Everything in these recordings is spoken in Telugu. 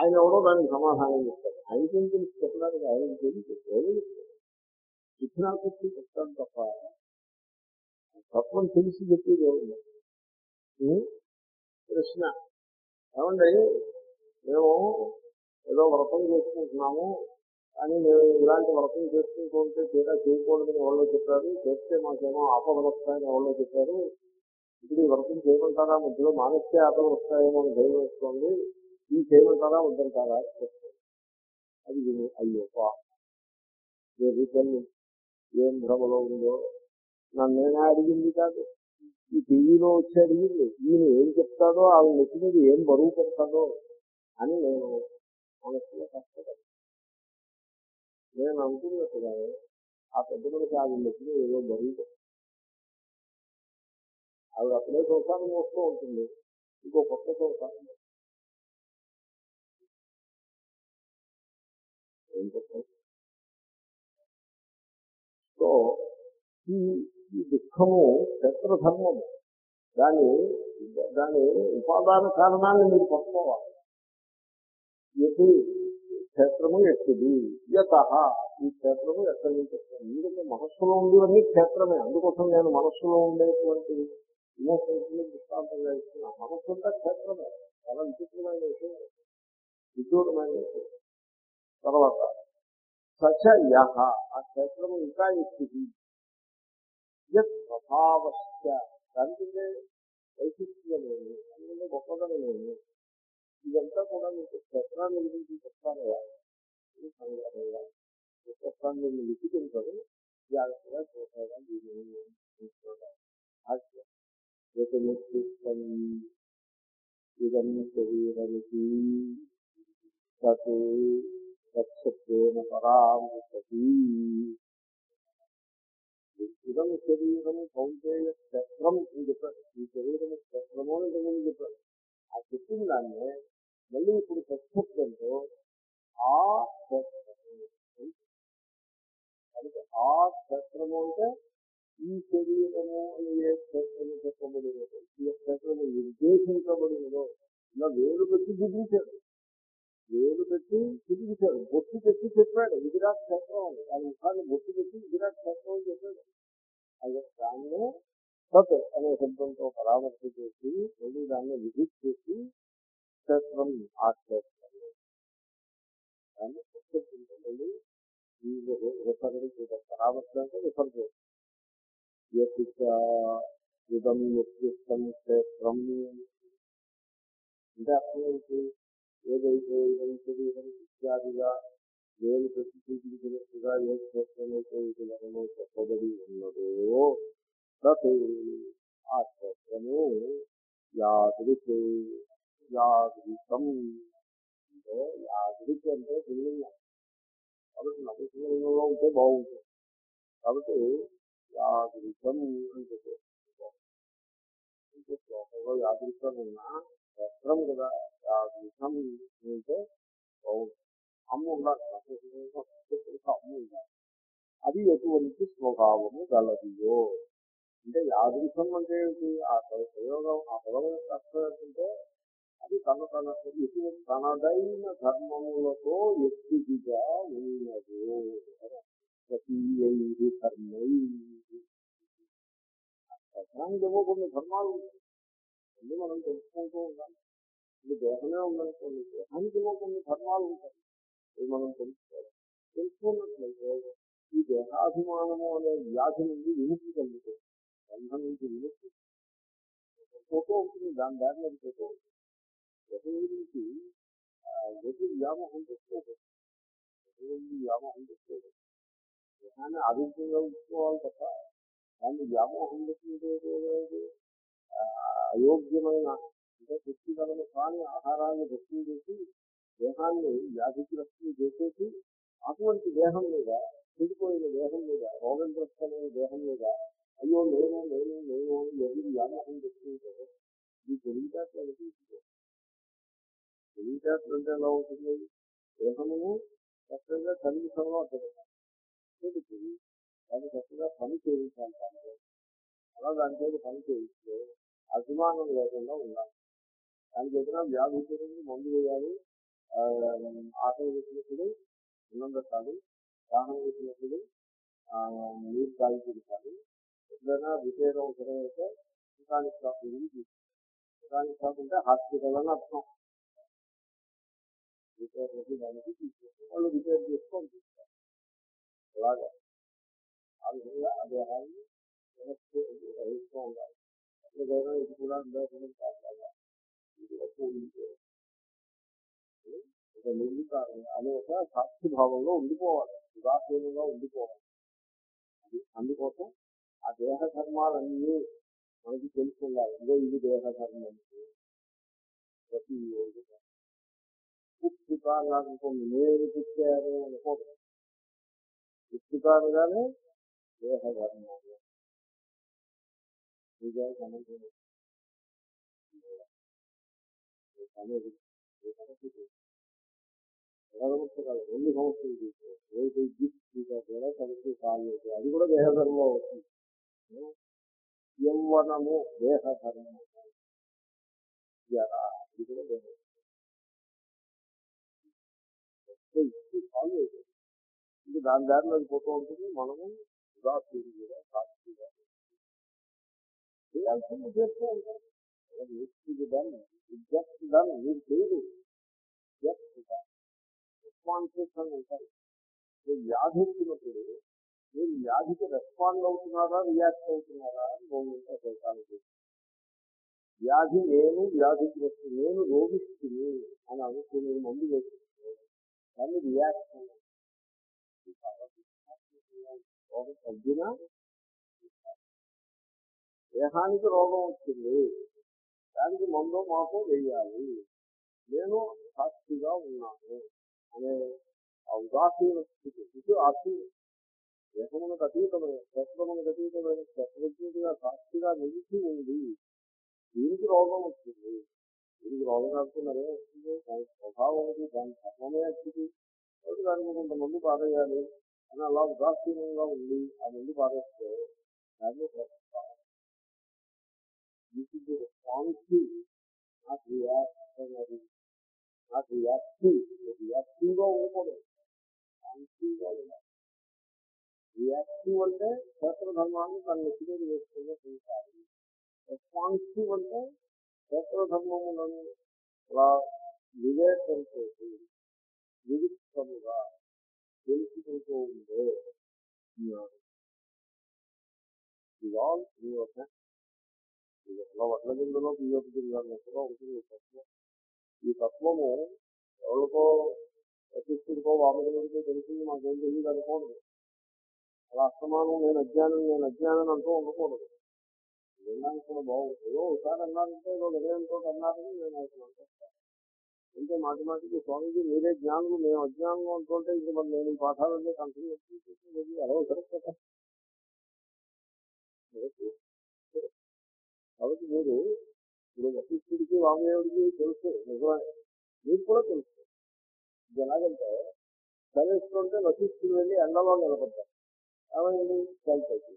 ఆయన ఎవరో దానికి సమాధానం చెప్తారు ఆయనకేం తెలిసి చెప్పడానికి ఆయన తెలిసి ఏమీ చెప్తాను తప్ప తత్వం తెలిసి చెప్పేది ఏముంది ఉం? ప్రశ్న. ఏమండి? మేము ఏదో వ్రతం చేసుకుంటున్నాము కానీ మేము ఇలాంటి వ్రతం చేసుకుంటూ ఉంటే తీరా చేయకూడదని ఎవరో చెప్పారు. చేస్తే మాకేమో ఆపదలు వస్తాయని ఎవరో చెప్పారు. ఇప్పుడు ఈ వ్రతం చేయమంటారా? మధ్యలో మానసిక ఆపదలు వస్తాయేమో అని భయం వేస్తోంది. ఈ చేయమంటారా వద్దంటారా అది విని. అయ్యోపా ఏ రీతిని ఏం భ్రమలో ఉందో నన్ను అడిగింది కాదు? ఈ టీవీలో వచ్చి అడిగింది ఈయన ఏం చెప్తాడో ఆవిడ నెత్తి మీద ఏం బరువు పెడతాడో అని నేను మనసులో కష్టపడి నేను అనుకున్నట్టుగా ఆ పెద్ద మనిషి ఆవిడ నెత్తి మీద ఏదో బరువు పెడతాడు. ఆవిడ అప్పుడే సంసారం వస్తూ ఉంటుంది. ఇంకో కొత్త సంసారం ఏం చెప్తాం సో ఈ ఈ దుఃఖము క్షేత్రధర్మము దాని దాని ఉపాదాన కారణాన్ని మీరు పట్టుకోవాలి. ఎటు? క్షేత్రము ఎట్టిది? యత. ఈ క్షేత్రము ఎక్కడి నుంచి వస్తుంది? ఎందుకంటే మనస్సులో ఉండేవన్నీ క్షేత్రమే. అందుకోసం నేను మనస్సులో ఉండేటువంటి ఇమోషన్స్ దృష్టాంతంగా ఇస్తున్నా మనస్సు అంతా క్షేత్రమే. చాలా విచిత్రమైన విషయం. విచూరమైన విషయం. తర్వాత సచ యహ ఆ క్షేత్రము ఇంకా ఎత్తిది యత్ స్వభావశ్చ దానికంటే వైశిష్ట్యమేమి అందుకంటే గొప్పదనమేమి ఇదంతా కూడా మీకు క్షేత్రాన్ని గురించి చెప్తాను ఇది సంగ్రహంగా క్షేత్రాన్ని మీరు లిఖించరు జాగ్రత్తగా చూసారా దీన్ని చూసుకోవడం భాష్యం ఏకనిశ్చితం ఇదం శరీరమితి తత్ పరామృతీ ఇదం శరీరం కౌంటేయ చక్రం అని చెప్పారు ఈ శరీరం చక్రము అని ఇంతకుముందు చెప్పారు ఆ చెప్పిన దాన్నే మళ్ళీ ఇప్పుడు సత్సత్వంతో ఆ చక్రము ఆ చక్రము అంటే ఈ శరీరము అని ఏ క్షేత్రము చెప్పబడినదో ఈ చక్రము నిర్దేశించబడినదో ఇలా వేరు పెట్టి దిగించాడు వేలు పెట్టి తిరిగిచాడు బొట్టు పెట్టి చెప్పాడు. విరాట్ క్షేత్రం. అని దాని ముఖాన్ని బొట్టు పెట్టి విరాట్ క్షేత్రం అని చెప్పాడు. అదే దాన్ని సత్ అనే శబ్దంతో పరామర్శ చేసి మళ్ళీ దాన్ని విజిట్ చేసి క్షేత్రం ఆ క్షేత్రం దాన్ని పుస్తకంతో ఈ రిఫర్ చేయాలి పరామర్శ అంటే రిఫర్ చేయాలి ఇదం క్షేత్రం. అంటే అర్థం ఏంటి? ఏదైతే ఇదం శరీరం ఇత్యాదిగా వేలు పెట్టి చూపించినట్టుగా ఏ క్షేత్రమైతే ఇది చెప్పబడి ఉన్నదో తత్ ఆ క్షేత్రము యాదృక్ యాదృకం అంటే యాదృక్ అంటే పుల్లింగం కాబట్టి నపుంసలింగంలో ఉంటే బాగుంటుంది. కాబట్టి యాదృకం అని ఇంకో శ్లోకంలో యాదృకం ఉన్నా వస్త్రం కదా ఆ అంటే ఉంటే అమ్మ ఉండాలి. అమ్మ ఉండాలి. అది ఎటువంటి స్వభావము గలదియో? అంటే యాదృశం అంటే ఏంటి ఆ ప్రయోగం ఆ పదవ యొక్క అర్థం ఏంటంటే అది తన తన ఎటు తనదైన ధర్మములతో ఎత్తిదిగా ఉన్నది. ప్రతీయై ధర్మై ధర్మానికి ఏమో కొన్ని ధర్మాలు ఉంటాయి. అన్ని మనం తెలుసుకుంటూ ఉండాలి. ఇది దేహమే ఉందనుకోండి దేహానికి కొన్ని ధర్మాలు ఉంటాయి. అవి మనం తెలుసుకోవాలి. తెలుసుకున్నట్లయితే ఈ దేహాభిమానము అనే వ్యాధి నుండి విముక్తి కలుగుతుంది బంధం నుంచి విముక్తి. ఫోటో ఉంటుంది దాని దారిలో ఫోటో ఉంటుంది. దేహం గురించి ఎటు వ్యామోహం తెచ్చుకోదు దేహం వ్యామోహం తెచ్చుకోదు దేహాన్ని ఆరోగ్యంగా ఉంచుకోవాలి తప్ప దాన్ని వ్యామోహం తెచ్చుకుంటే అయోగ్యమైన అంటే పుష్టికరము కాని ఆహారాన్ని భక్తి చేసి దేహాన్ని వ్యాధిగ్రస్తం చేసేసి అటువంటి దేహం మీద చెడిపోయిన దేహం మీద రోగగ్రస్తమైన దేహం మీద అయ్యో నేను నేను నేను ఎవరి వ్యామోహం తెచ్చుకుంటారు ఈ తెలివితేటలు అనిపించుకో తెలివితేటలు అంటే ఎలా ఉంటుంది దేహము చక్కగా కలిగి తర్వాత దాన్ని చక్కగా పని చేయించాలి దాంట్లో అలా దాంట్లో పని చేయిస్తే అభిమానం లేకుండా ఉండాలి. దానికి ఏదైనా వ్యాధి గురించి మందు వేయాలి. ఆ, ఆ, ఆకలి వేసినప్పుడు అన్నం పెట్టాలి దాహం వేసినప్పుడు నీరు తాగి తింటాలి ఎప్పుడైనా రిపేర్ అవసరం అయితే మెకానిక్ షాప్ వెళ్ళి తీసుకోవాలి. షాప్ అంటే హాస్పిటల్ అని అర్థం. రిపేర్ దానికి తీసుకుంటాం రహిస్తూ ఉండాలి ఎప్పుడైనా ఇది కూడా ఉండేటువంటి కాదు ఇది ఒక ఉంటే ఒక నిర్వికారం అనే ఒక సాక్షి భావంలో ఉండిపోవాలి ఉదాసీనంగా ఉండిపోవాలి అది అందుకోసం ఆ దేహ ధర్మాలన్నీ మనకి తెలుసుకుండాలి ఇదో ఇది దేహ ధర్మం ప్రతి పుస్తకాలు అనుకోండి నేను పుట్టాను అనుకోండి పుస్తకాలుగానే దేహ ధర్మాలు నిజాలు సమస్య రెండు సంవత్సరాలు తీసుకో రేపు గిఫ్ట్ కూడా సమస్య కాలేదు అది కూడా దేహధర్మం అవుతుంది యౌవనము దేహధర్మము అది కూడా. దేహం కాదు ఇది దాని దారిలో అది పోతూ ఉంటుంది మనము ఉదాసీనుగా సాక్షిగా చేయాల్సింది చేస్తూ ఉంటాం ఇది దాన్ని జస్ట్ దాన్ని మీరు చేయదు జస్ట్ రెస్పాన్సెస్ అని ఉంటారు మీరు వ్యాధి వచ్చినప్పుడు మీరు వ్యాధికి రెస్పాండ్ అవుతున్నారా రియాక్ట్ అవుతున్నారా అని మూడు ఉంటాయి వ్యాధి నేను వ్యాధిగ్రస్తు నేను రోగిస్తుంది అని అనుకునే మందు వేస్తుంది దాన్ని రియాక్షన్ రోగం తగ్గినా దేహానికి రోగం వచ్చింది. దానికి మందు మాకు వేయాలి నేను సాక్షిగా ఉన్నాను అనే ఆ ఉదాసీన స్థితి. ఇది ఆసీన దేహమునకు అతీతమైన శస్త్రమునకు అతీతమైన శస్త్రజ్ఞుడిగా సాక్షిగా నిలిచి ఉంది దీనికి రోగం వచ్చింది. దీనికి రోగం కాకుండా వస్తుంది దాని స్వభావం ఉంది దాని ధర్మమే వచ్చింది కాబట్టి దానికి కొంతమంది పారేయాలి? అని అలా ఉదాసీనంగా ఉంది ఆ ముందు పారేస్తే దాన్ని responsive not reaction not reactive రియాక్టివ్గా ఉండకూడదు రెస్పాన్సివ్గా ఉండాలి రియాక్టివ్ అంటే క్షేత్రధర్మాన్ని తన నెత్తిమీద వేసుకునే చూసాలి రెస్పాన్సివ్ అంటే క్షేత్రధర్మములను అలా వివేకంతో వివిక్తముగా తెలుసుకుంటూ ఉండే ఇవాల్ ఇలా వడ్ల గింజలో బియ్యపు గింజలో ఉంటుంది తత్వం. ఈ తత్వము ఎవరికో వశిష్ఠుడికో వామదేవుడికో తెలిసింది మాకేం తెలియదు అనుకోండి అలా అస్తమానం నేను అజ్ఞానం నేను అజ్ఞానం అంటూ ఉండకూడదు. వినడానికి కూడా బాగుంది ఏదో ఒకసారి అన్నారంటే ఏదో వినయంతో అన్నారని నేను అసలు అనుకుంటాను అంటే మాటి మాటికి స్వామిజీ మీరే జ్ఞానులు మేము అజ్ఞానం అంటుంటే ఇంక మరి నేను ఈ పాఠాలన్నీ కంటిన్యూ అలా కరెక్ట్ కదా. కాబట్టి మీరు ఇప్పుడు వశిష్ఠుడికి వామదేవుడికి తెలుసు. నిజమే. మీకు కూడా తెలుసు. ఇది ఎలాగంటే చదివిస్తుంటే వశిష్ఠుడు వెళ్ళి ఎండలో నిలబడ్డారు ఏమైంది? చదివి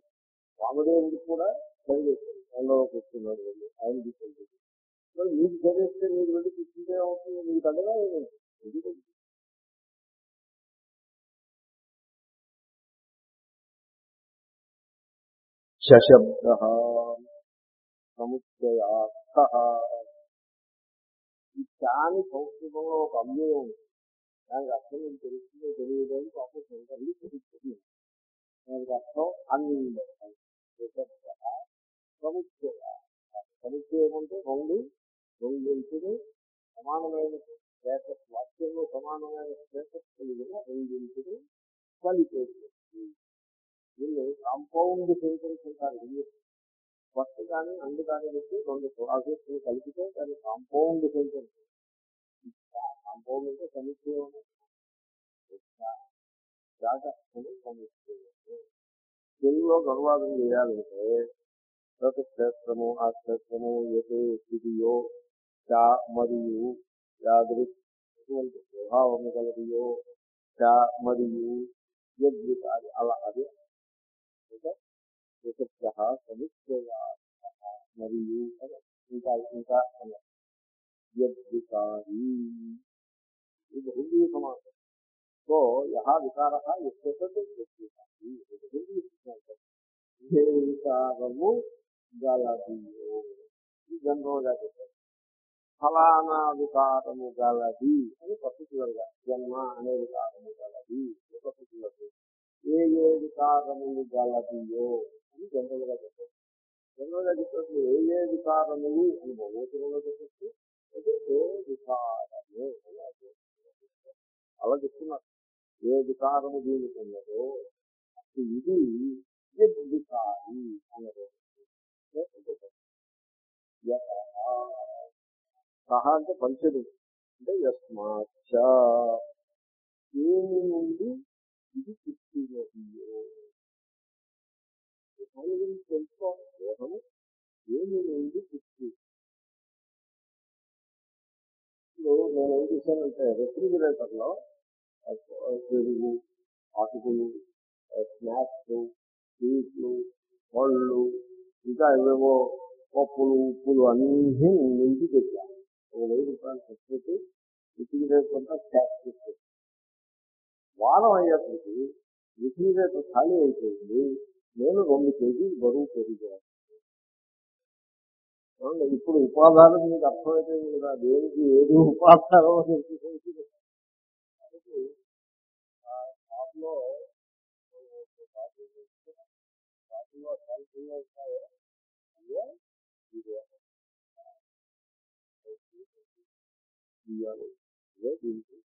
వామదేవుడికి కూడా చదివేశారు ఎండలో కూర్చున్నాడు వెళ్ళి. ఆయనకి చదివి మరి మీకు చదివిస్తే మీరు వెళ్ళి కూర్చుంటే అవుతుంది మీకు తగ్గదా ఎందుకు? శబ్ద సముచ్చయార్థ ఈ చాని సంస్కృతంలో ఒక అమ్మే ఉంది. దానికి అర్థం మీకు తెలుస్తుందో తెలియదు అని పాపం శంకర్లు తెలుస్తుంది. దానికి అర్థం అందం సముచ్చయ సముచ్చయం అంటే రెండు రెండింటిని సమానమైన స్టేటస్ వాక్యంలో సమానమైన స్టేటస్ కలిగిన రెండింటిని కలిపేస్తుంది దీన్ని కాంపౌండ్ సెంటెన్స్ అంటారు ఇంగ్లీష్ ఫస్ట్ కానీ అందు కానీ పెట్టి రెండు ప్రాజెక్టులు కలిపితే దాన్ని కాంపౌండ్ కొంచెం కాంపౌండ్ అంటే సముచ్చయం జాగ్రత్తలు తెలుగులో అనువాదం చేయాలంటే ప్రతి క్షేత్రము ఆ క్షేత్రము ఏదో స్థితియో చా మరియు యాదృక్ ఎటువంటి స్వభావము కలదియో చ మరియు అలా అది. అలా అది సముచ్చయ మరియు ఇంకా ఇంకా యద్వికారి. యహ వికార ఏ వికారము గలదియో ఈ జన్మగా చెప్పారు. ఫలానా వికారము గలది అని పర్టికులర్గా జన్మ అనే వికారము గలది. పర్టికులర్ ఏ ఏ వికారములు గలదియో? అని జనరల్గా చెప్పారు జనరల్గా చెప్పినప్పుడు ఏ ఏ వికారములు అని బహువచనంలో చెప్పచ్చు అదే ఏ వికారము అలా చెప్తున్నారు. ఏ వికారము దీనికి ఉన్నదో అప్పుడు ఇది యద్వికారి అన్నది. సహ అంటే పంచదు. అంటే యస్మాచ ఏమి నుండి ఇది పుట్టినది దాని గురించి తెలుసుకోవాలి దేహము ఏమి నుండి పుట్టి ఇప్పుడు నేను ఏం చేశానంటే రెఫ్రిజిరేటర్లో పెరుగు ఆకులు స్నాక్స్ స్వీట్లు పళ్ళు ఇంకా ఏవేవో పప్పులు ఉప్పులు అన్నీ నిండి పెట్టాను ఒక వెయ్యి రూపాయలు ఖర్చు రిఫ్రిజిరేటర్ అంతా ప్యాక్ చేసి వారం అయ్యేప్పటికి రిఫ్రిజిరేటర్ ఖాళీ అయిపోయింది. నేను రెండు కేజీలు బరువు పెరిగాను ఇప్పుడు ఉపాధానం మీకు అర్థమైపోయింది కదా దేనికి ఏది ఉపాధానం అని షాప్లో షాపులో ఉంటాయో ఇవ్వాలి దీనికి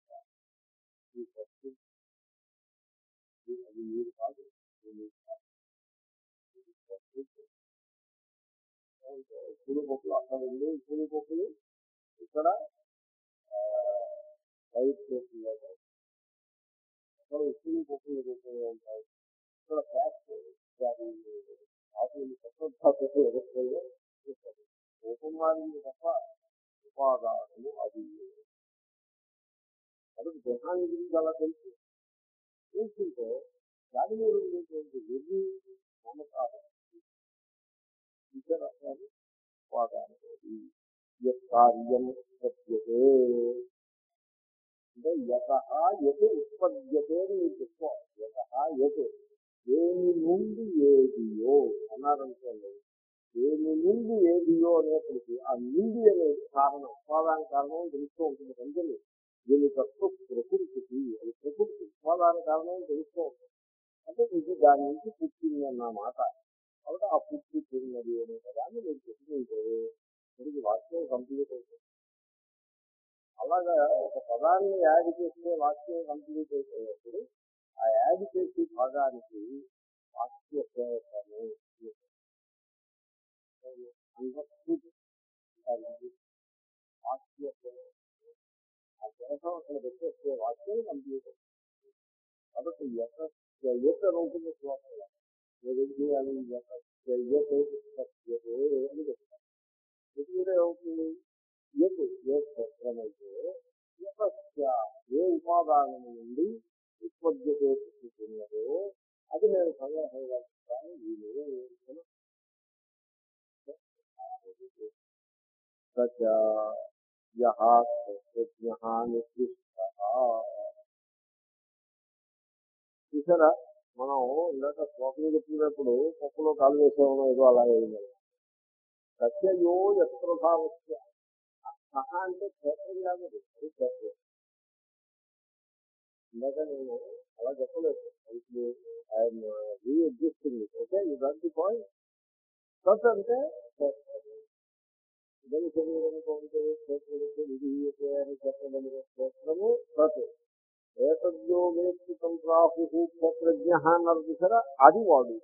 అది మీరు కాదు. అంటే ఉప్పులు అక్కడ ఉంది ఉప్పులు పప్పులు ఇక్కడ వైట్ ప్లేట్లో అక్కడ ఉప్పులు పప్పులు రూపంలో ఉంటాయి ఇక్కడ ప్యాక్ ఆకులు కొత్త ఎదుర్కొల్లో తప్ప ఉపాదానము అది కాబట్టి దేహాన్ని గురించి అలా తెలుసు. తెలుసుంటే దాని మీద ఉండేటువంటి వెర్రి నమ్మకాలు ఇతర రకాలు ఉపాదానమేది కార్యం ఉత్పద్యతే అంటే యత ఎటు ఉత్పద్యతే అని మీరు చెప్పుకోవాలి. యత ఎటు దేని నుండి ఏదియో అన్నారనుకోండి దేని నుండి ఏదియో అనేప్పటికీ ఆ నుండి అనేది కారణం ఉపాదాన కారణం తెలుస్తూ ఉంటుంది కంచెలు దీని తప్పు ప్రకృతికి అది ప్రకృతి ఉపాదాన కారణం తెలుస్తూ ఉంటుంది. అంటే ఇది దాని నుంచి పుట్టింది అన్న మాట. కాబట్టి ఆ పూర్తి తిరిగినది అనే పదాన్ని మీరు చెప్పుకుంటే మీకు వాక్యం కంప్లీట్ అవుతుంది. అలాగా ఒక పదాన్ని యాడ్ చేస్తే వాక్యం కంప్లీట్ అయిపోయినప్పుడు ఆ యాడ్ చేసే భాగానికి వాక్య సేవకము వాక్య ఆ దేశం అక్కడ పెట్టేస్తే వాక్యం కంప్లీట్ అవుతుంది. కాబట్టి ఎక్కడ ఉంటుంది? శ్లోకంలో ఏదేం చేయాలి అని చెప్తారు ఏ క్షేత్రమైతే యతస్య ఏ నుండి ఉత్పద్యతో అది నేను సంగ్రహంగా చెప్తాను వీలు సచ చూసారా మనం ఇందాక శ్లోకం చెప్పినప్పుడు పప్పులో కాలు వేసేమో ఏదో అలా అయింది సత్యయో యత్ప్రభావస్య. సహ అంటే క్షేత్రం కాదు అది క్షేత్రం. ఇందాక నేను అలా చెప్పలేదు. ఇప్పుడు I'm reexisting okay you got the point సత్ అంటే క్షేత్రం. ఇదని శరీరం కొంటే క్షేత్రం ఇది అని చెప్పడం క్షేత్రము సత్. ఏతద్యో వేత్తికం ప్రాహు క్షేత్రజ్ఞ అన్నారు చూసారా అది వాడు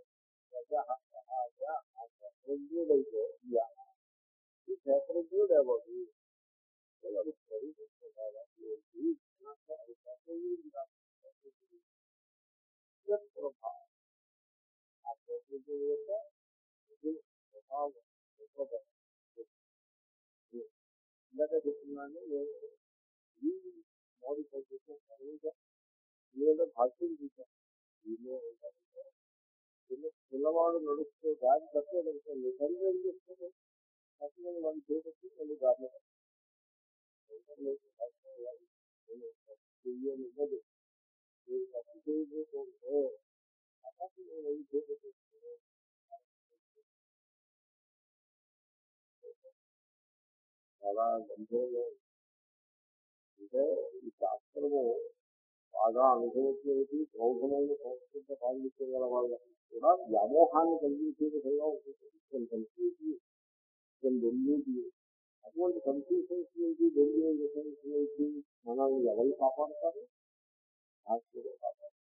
క్షేత్రజ్ఞుడైతే యా. ఈ క్షేత్రజ్ఞుడు ఎవరు వాడు స్వరూపించగలడు. ఏంటి? నాకు అది క్షేత్రజ్ఞుడు కాదు. యత్ ప్రభావం. ఆ క్షేత్రజ్ఞుడు యొక్క ఇది ప్రభావం రూపధర్మం. ఇందాక చెప్తున్నాను నేను ఈ మోడిఫై చేసిన తర్వాత లేదా భాష్యం చూశాను దీనిలో ఏంటంటే చిన్న పిల్లవాడు నడుస్తూ దారి తప్పేదనుకోండి తండ్రి ఏం చేస్తుంది పక్కన వాళ్ళు చేపట్టి మళ్ళీ దారిలో చెయ్యని ఇవ్వదు మీరు చేయబోతుంటే అసలు నేను ఏం చేయబోతుంటే చాలా గంభీరంగా ఉంది. అంటే ఈ శాస్త్రము బాగా అనుభవించేది బౌద్ధమైన సంస్కృత పాండిత్యం గల వాళ్ళకి కూడా వ్యామోహాన్ని కలిగించే విధంగా ఉంటుంది కొన్ని కన్ఫ్యూజన్ కొన్ని అటువంటి కన్ఫ్యూషన్స్ నుంచి డెల్యూషన్స్ నుంచి మనల్ని ఎవరు కాపాడతారు? శాస్త్రుడే కాపాడతారు.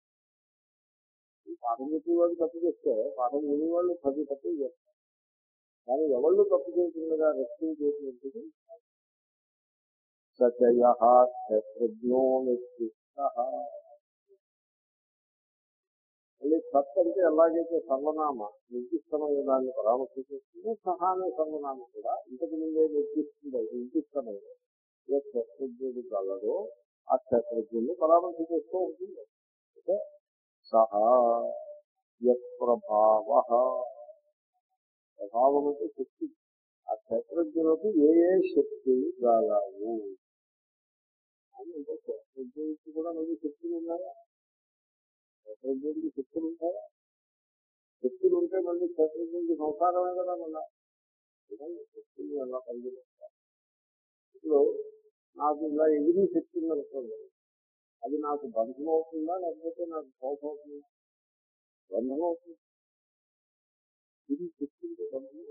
ఈ పాఠం చెప్పేవాడు తప్పు చేస్తే పాఠం వినేవాళ్ళు పది తప్పు చేస్తారు కానీ ఎవళ్ళు తప్పు చేయకుండా రెస్క్యూ చేసినట్టుగా సచయ శత్రుఘ్నో నిర్దిష్ట మళ్ళీ సత్ అంటే ఎలాగైతే సర్వనామ నిర్దిష్టమైన దాన్ని పరామర్శిస్తుంది సహా అనే సర్వనామ కూడా. ఇంతకు ముందే నిర్దిస్తుంది నిర్దిష్టమైన ఏ శత్రుఘ్నుడు కలదో ఆ శత్రుఘ్నుని పరామర్శ చేస్తూ ఉంటుంది. అంటే సహా ప్రభావ ప్రభావం అంటే శక్తి. ఆ క్షేత్రజ్ఞులకు ఏ ఏ శక్తి గలవు? అని అంటే కూడా నువ్వు శక్తులు ఉన్నాయా? క్షేత్రజ్ఞుడికి శక్తులు ఉంటాయా శక్తులు ఉంటే మళ్ళీ క్షేత్రజ్ఞుడికి సంసారమే కదా మళ్ళా. శక్తులు ఎలా పనిచేస్తారు ఇప్పుడు నాకు ఇలా ఎగిరి శక్తి ఉందనుకోండి అది నాకు బంధం అవుతుందా? లేకపోతే నాకు కోపం అవుతుందా? బంధం అవుతుంది. ఇది శక్తి ఉంటే బంధం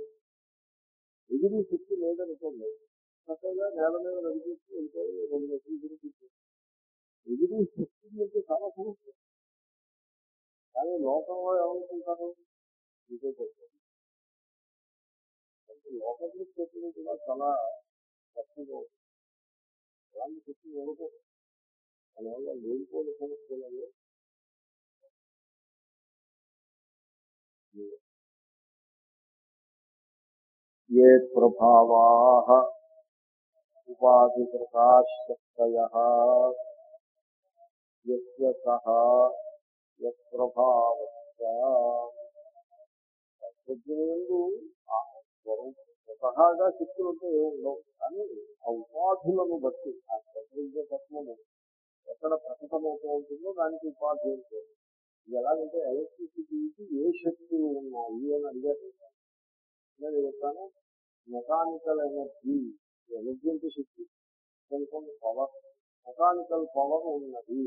ఎగిరి శక్తి లేదనుకోండి. చక్కగా నేల మీద నడిపిస్తూ ఉంటే రెండు మెట్లు గురించి ఎదురు శక్తి అంటే చాలా సమస్య కానీ లోకంలో ఏమనుకుంటారు? ఇదే చెప్తారు అంటే లోకం చెప్పింది కూడా చాలా తక్కువ అలాంటి శక్తి ఉండకూడదు దానివల్ల లేనిపోయిన సమస్యలలో ఏ ప్రభావా ఉపాధికృతాశక్తయ యస్య సహ స్వతహాగా శక్తులు అంటే ఏమి ఉండవు. కానీ ఆ ఉపాధులను బట్టి ఆ ప్రకృతి తత్వము ఎక్కడ ప్రకటమవుతూ ఉంటుందో దానికి ఉపాధి ఉంటుంది ఇది ఎలాగంటే ఎలక్ట్రిసిటీకి ఏ శక్తులు ఉన్నాయి అని అడిగారు. నేను చెప్తాను. మెకానికల్ ఎనర్జీ ఎనర్జీ అంటే శక్తి కొంచెం పవర్ మెకానికల్ పవర్ ఉన్నది.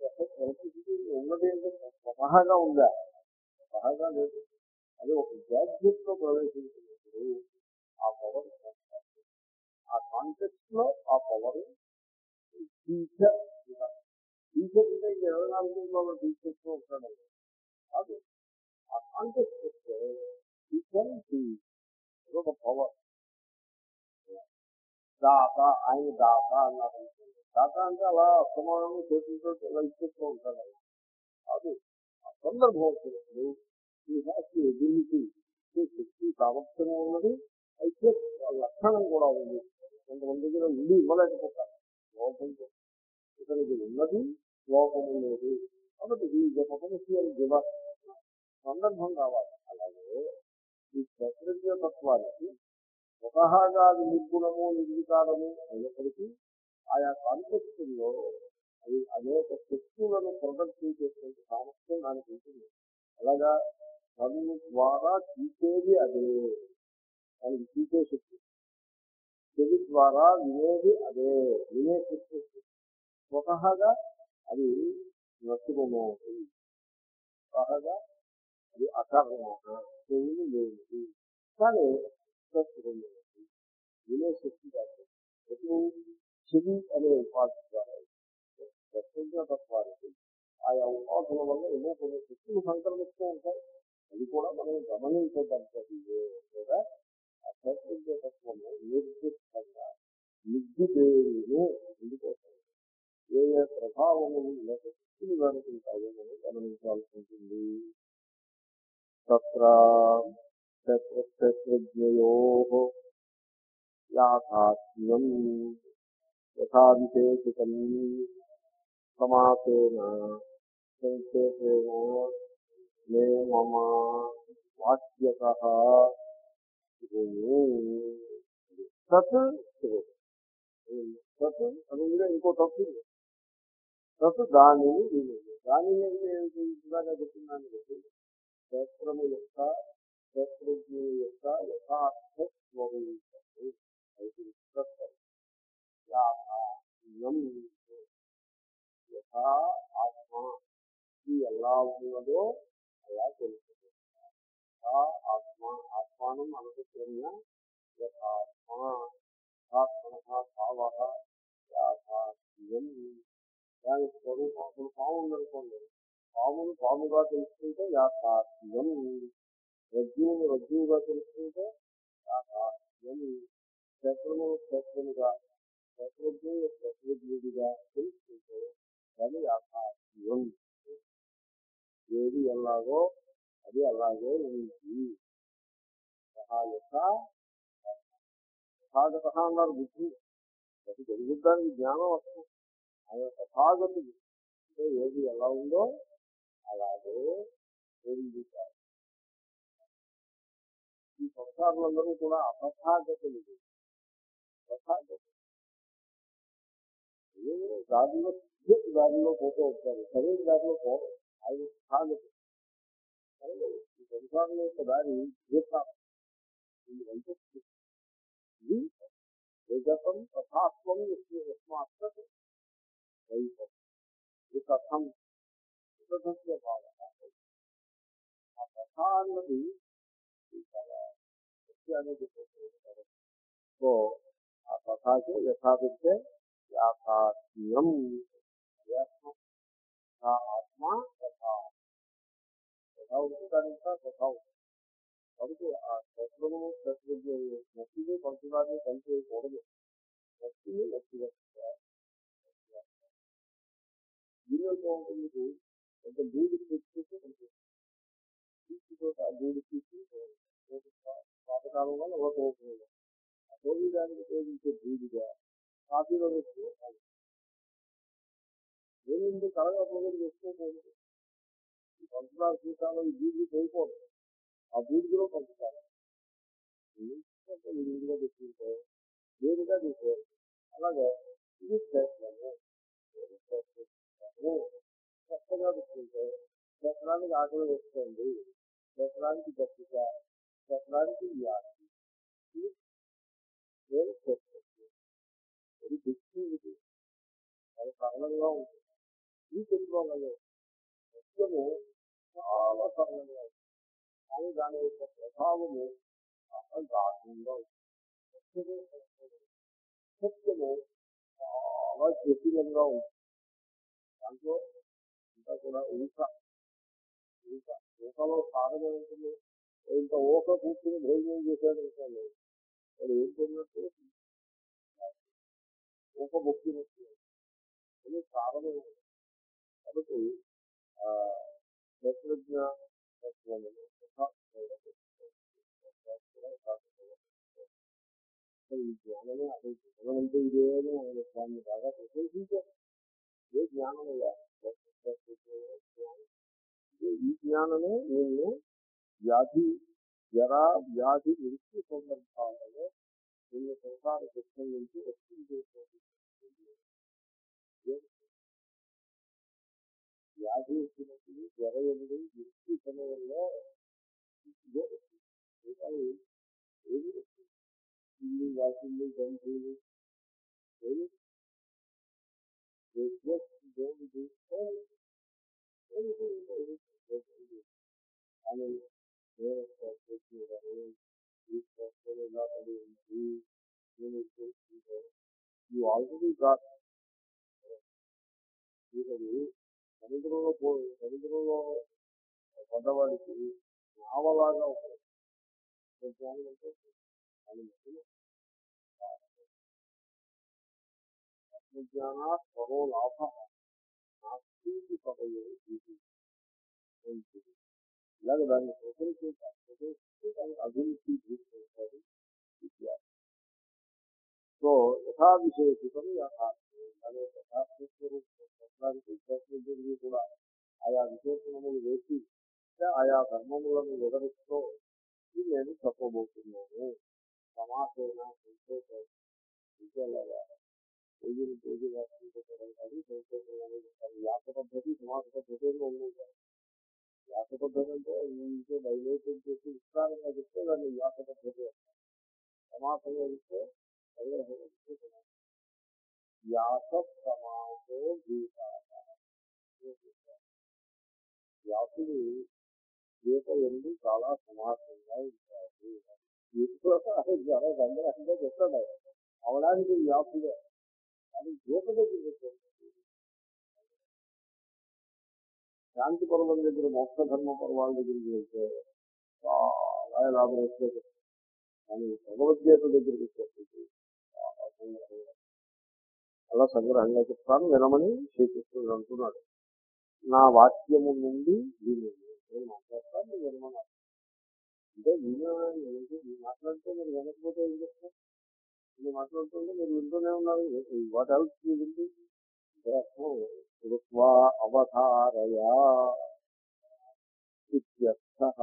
ఎలక్ట్రిసిటీ ఉన్నది ఏంటంటే స్వతహాగా ఉందా? స్వతహాగా లేదు. అది ఒక గ్యాడ్జెట్లో ప్రవేశించినప్పుడు ఆ పవర్ ఆ కాంటెక్స్ట్లో ఆ పవర్ టీచర్ టీచర్ అంటే ఇంకా ఇరవై నాలుగు గంటల టీచర్స్ ఉంటాడండి కాదు. ఆ కాంటెక్స్ట్ వస్తే టీచర్ ఒక పవర్. దాత ఆయన దాత అన్నారు దాత అంటే అలా అసమానం చేతులతో ఇలా ఇచ్చేస్తూ ఉంటాడు ఆయన. కాదు ఆ సందర్భం వచ్చినప్పుడు ఈ హ్యాపీ ఎబిలిటీ శక్తి సామర్థ్యం ఉన్నది అయితే లక్షణం కూడా ఉంది. కొంతమంది దగ్గర ఉండి ఇవ్వలేకపోతారు. లోపంతో ఇతనికి ఉన్నది లోపము లేదు. కాబట్టి ఈ పొటెన్షియల్ గివర్ సందర్భం కావాలి. అలాగే ఈ క్షత్రియ తత్వానికి స్వతహాగా అది నిర్గుణము నిర్వికారము అయినప్పటికీ ఆయా కాన్సెప్ట్లో అది అనేక శక్తులను ప్రొడక్ట్ చేసేటువంటి సామర్థ్యం దానికి ఉంటుంది. అలాగా కన్ను ద్వారా తీసేది అదే. దానికి తీసే శక్తి. చెవి ద్వారా వినేది అదే. వినే శక్తి. స్వతహాగా అది నచ్చుకునే స్వతహాగా అది అకర్మ చెవిని లేనిది. కానీ నచ్చుకునేది వినే శక్తి కాదు ఎటు చెవి అనే ఉపాధి ద్వారా తత్వానికి ఆయా ఉపాధుల వల్ల ఎన్నో కొన్ని శక్తులు సంక్రమిస్తూ ఉంటాయి అది కూడా మనం గమనించదగ్గది లేదా ఆ ప్రత్యేక తత్వము నిర్దిష్టంగా నిర్దిదేవిని ఉండిపోతాయి ఏ ఏ ప్రభావములు లేక శక్తులు దానికి ఉంటాయో మనం గమనించాల్సి ఉంటుంది తత్ర శత్రుజ్ఞయో యాథాత్మ్యం యథావిశేషితం సమాసేన సంక్షేపేణ మే మమ వాక్యత సత్ శివుడు. సత్ అది ఇంకా ఇంకో తప్పు ఉంది. తప్పు దానిని వినుము దానిని ఏమిటి ఇందాక చెప్తున్నాను కదా, శాస్త్రము యొక్క ప్రకృతి యొక్క యథార్థ స్వరూపము అది యథా ఆత్మ. ఇది ఎలా ఉన్నదో అలా తెలుస్తుంది ఆత్మ. ఆత్మానం అనుకున్న యథాత్మ ఆత్మ. భావ. యాథాత్మ్యం దాని స్వరూపం అసలు పాము ఉందనుకోండి పామును పాముగా తెలుసుకుంటే యాథాత్మ్యం రజ్జువును రజ్జువుగా తెలుసుకుంటే యాథాత్మ్యం క్షేత్రము క్షేత్రముగా క్షేత్రజ్ఞుడు క్షేత్రజ్ఞుడిగా తెలుసుకుంటే దాని అసాధ్యం ఏది ఎలాగో అది అలాగే ఉంది. తథాగత అన్నారు బుద్ధి. అది తెలుగుద్దానికి జ్ఞానం వస్తుంది. ఆయన తథాగతి అంటే ఏది ఎలా ఉందో అలాగే ఉంది కాదు. ఈ సంసారులందరూ కూడా అతథాగతులు తథాగతులు ఏదో దారిలో దారిలో పోతూ ఉంటారు సరైన దారిలో పోరు ఆయన తథాగతులు సరే, ఈ సంసారం యొక్క దారి జీవితం ఇది వైద్యం ఇది విగతం తథాత్వం యస్మాత్ వైద్యం ఇది కథం విగతస్య భావ ఆ కథ అన్నది ఇది చాలా అనేది సో ఆ కథకి యథార్థే యాథాత్మ్యం ఆత్మ కథ దాని ఇంకా కథ ఉంటుంది కాబట్టి ఆ క్షేత్రము క్షేత్రజ్ఞ నచ్చిని పంచదాన్ని కలిపేయకూడదు నచ్చిని నచ్చిగా దీనిలో ఉంటుంది కొంచెం తీసుకుంటే పాతకాలం వల్ల ఒక ఉపయోగం. ఆ భోగి దానికి ఉపయోగించే దూడిగా కాఫీలో వేసి ఏమింది కలగా పొగలు చేసుకోకూడదు ఈ పంచదార సీతాలో ఈ దూడి పోయిపోదు. ఆ బూడిదలో పంచుతారు విడిగా తెచ్చుకుంటే వేరుగా తీసుకోవాలి అలాగే ఇది చేస్తాము చక్కగా క్షేత్రము తెచ్చుకుంటే ఆకలి వస్తుంది క్షేత్రానికి గట్టిగా క్షేత్రానికి వ్యాప్తి నేను వేరు క్షేత్రం ఇది ఇది అది సరళంగా ఉంటుంది ఈ చెప్పుకోగలరు సత్యము చాలా సరళంగా ఉంటుంది కానీ దాని యొక్క ప్రభావము చాలా దారుణంగా ఉంటుంది సత్యము చాలా జటిలంగా ఉంటుంది దాంట్లో ఇంకా కూడా ఊక ఊక ఊకలో సాధన ఉంటుంది ఇంత ఊక కూర్చుని భోజనం చేశాడు అనుకోండి అది ఏం తిన్నట్టు ఊక భక్తి అది సాధన కాబట్టి ఆ తత్వములు ఈ జ్ఞానమే అదే జ్ఞానమంటే ఇదేమో దాన్ని బాగా ప్రశంసించారు ఏ జ్ఞానం జ్ఞానమయ్యా ఈ జ్ఞానమే నేను వ్యాధి జరా వ్యాధి మృత్యు సందర్భాలలో నిన్ను సంసార దుఃఖం నుంచి వ్యాధి వచ్చినప్పుడు జ్వర ఎనిమిది మృత్యు సమయంలో ఇదే మిగతావి ఏది ఇల్లు వాకిళ్ళు గంటలు ఏది They just you You already got ఇది సముద్రంలో పో సముద్రంలో పడ్డవాడికి నావలాగా ఉంటుంది జ్ఞానం అంటే అది మధ్యలో ఆత్మజ్ఞాన పరో లాభ నాస్తి పదయో ఇది మంచిది ఇలాగ దాన్ని ప్రశంసించాలి ప్రశంసిస్తే దాన్ని అభివృద్ధి తీసుకుంటారు విద్యార్థి సో యథా విశేషితం యథార్థం అనే యథార్థస్వరూపానికి శాస్త్రజ్ఞుడికి కూడా ఆయా విశేషణములు వేసి అంటే ఆయా ధర్మములను వివరిస్తూ ఇది నేను చెప్పబోతున్నాను సమాసేన సంతోషం ఇంకేలాగా పేజీలు పేజీ రాసుకుంటే కాదు సంతోషం అనేది నుంచి డైలేటెడ్ చేసి విస్తారంగా చెప్తే దాన్ని వ్యాస పద్ధతి సమాసంగా చెప్తే సమాసం. వ్యాస సమాసో గీత వ్యాసుడు గీత ఎందు చాలా సమాసంగా ఉంటాడు. గీతలో చాలా సంగ్రహంగా చెప్తాడు అవడానికి వ్యాసుడే. కానీ గీత దగ్గర శాంతి పర్వం దగ్గర మోక్ష ధర్మ పర్వాల దగ్గరికి వెళ్తే చాలా ఎలాబరేట్గా కానీ భగవద్గీత దగ్గరికి వచ్చేసరికి అలా సంగ్రహంగా చెప్తాను వినమని శ్రీకృష్ణుడు అంటున్నాడు. నా వాక్యము నుండి విను. నేను మాట్లాడతాను వినమని. అంటే విన ఏంటి మాట్లాడితే మీరు వినకపోతే ఏం చెప్తారు మీరు మాట్లాడుతుంటే మీరు వింటూనే ఉన్నారు. వాట్ ఎల్స్ మీ వింటూ కృత్వా అవతారయా ఇత్యర్థః.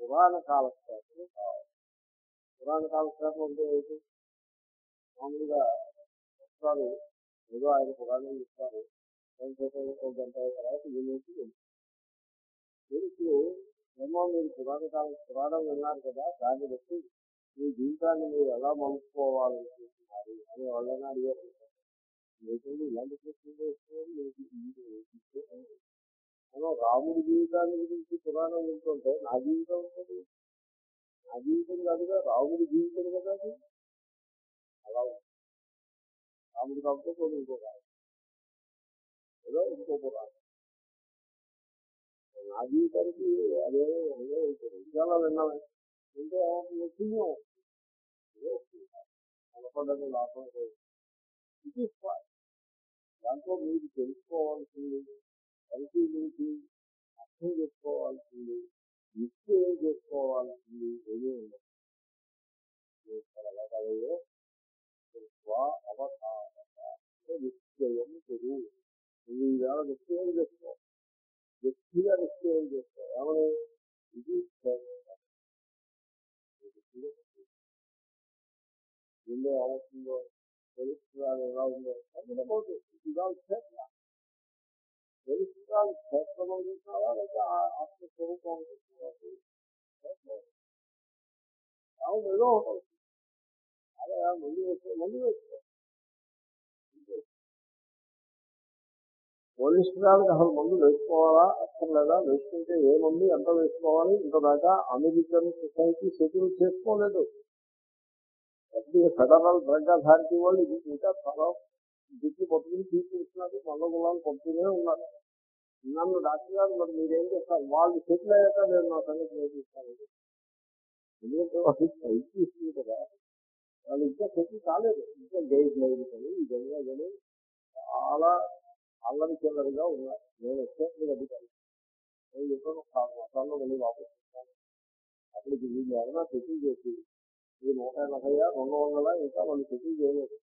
పురాణ కాలక్షేపం కావాలి. పురాణ కాలక్షేపం అంటే ఏంటి మామూలుగా వస్తారు ఏదో ఆయన పురాణం ఇస్తారు కొంతసేపు ఒక గంట తర్వాత వినేసి తెలుసు ఏమో మీరు పురాణ కాలం పురాణం విన్నారు కదా దాన్ని బట్టి మీ జీవితాన్ని మీరు ఎలా మలుచుకోవాలనుకుంటున్నారు అని వాళ్ళని అడిగారు. మీకండి ఇలాంటి ప్రశ్నలు వేసుకోవాలి మీకు ఇది మనం రాముడి జీవితాన్ని గురించి పురాణం ఉంటుంటే నా జీవితం ఉంటుంది నా జీవితం కాదుగా రాముడి జీవితం కదా అది. అలా ఉంది. రాముడు కాబట్టి కొన్ని ఇంకో కాదు ఏదో ఇంకో పురాణం. నా జీవితానికి అదే అదే ఉంటుంది. చాలా విన్నామే అంటే ఏమవుతుంది? పుణ్యం ఏదో లాభం ఇది ఫాల్ట్. దాంట్లో మీరు తెలుసుకోవాల్సింది పరిశీలించి అర్థం చేసుకోవాల్సింది నిశ్చయం చేసుకోవాల్సింది ఏమీ ఉండదు. మీరు ఇక్కడ ఎలా అవతారత నిశ్చయం తెలు నువ్వు ఈవేళ నిశ్చయం చేసుకో. వ్యక్తిగా నిశ్చయం చేసుకో. ఏమని ఇది శ్రేష్ఠం. ఇది ఏమవుతుందో తెలుసుకురాలు ఎలా ఉందో అందులో ఇదాలు క్షేత్ర తెలుసుకురాలు క్షేత్రం అనుకుంటున్నావా లేదా ఆత్మస్వరూపం అనుకుంటున్నావా అవును ఏదో ఒకటి అదే ముందు వేసుకో ముందు వేసుకో పోలీసులకు అసలు మందు వేసుకోవాలా అక్కర్లేదా వేసుకుంటే ఏ మందు ఎంత వేసుకోవాలి? ఇంత దాకా అమెరికన్ సొసైటీ సెటిల్ చేసుకోలేదు. ఎఫ్డీఏ ఫెడరల్ డ్రగ్ అథారిటీ వాళ్ళు ఇది ఇంకా చాలా దిక్కు పట్టుకుని తీసుకుంటున్నారు మంద గుణాలు పంపుతూనే ఉన్నారు. నన్ను డాక్టర్ గారు మరి మీరేం చేస్తారు? వాళ్ళు సెటిల్ అయ్యాక నేను నా సంగతి నేర్పిస్తాను. ఎందుకంటే వాళ్ళు పైకి ఇస్తుంది కదా. వాళ్ళు ఇంకా సెటిల్ కాలేదు. ఇంకా గైడ్ లైన్ కానీ ఈ విధంగా కానీ చాలా అల్లరి చిల్లరిగా ఉన్నారు. నేను వచ్చేసి అడుగుతాను. నేను చెప్పాను మతాల్లో మళ్ళీ వాపస్ వస్తాను అప్పటికి వీళ్ళు ఎవరైనా సెటిల్ చేసి ఈ నూట ఎనభై రెండు వందల ఇంకా వాళ్ళు సెటిల్ చేయలేదు.